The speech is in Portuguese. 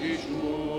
Cristo.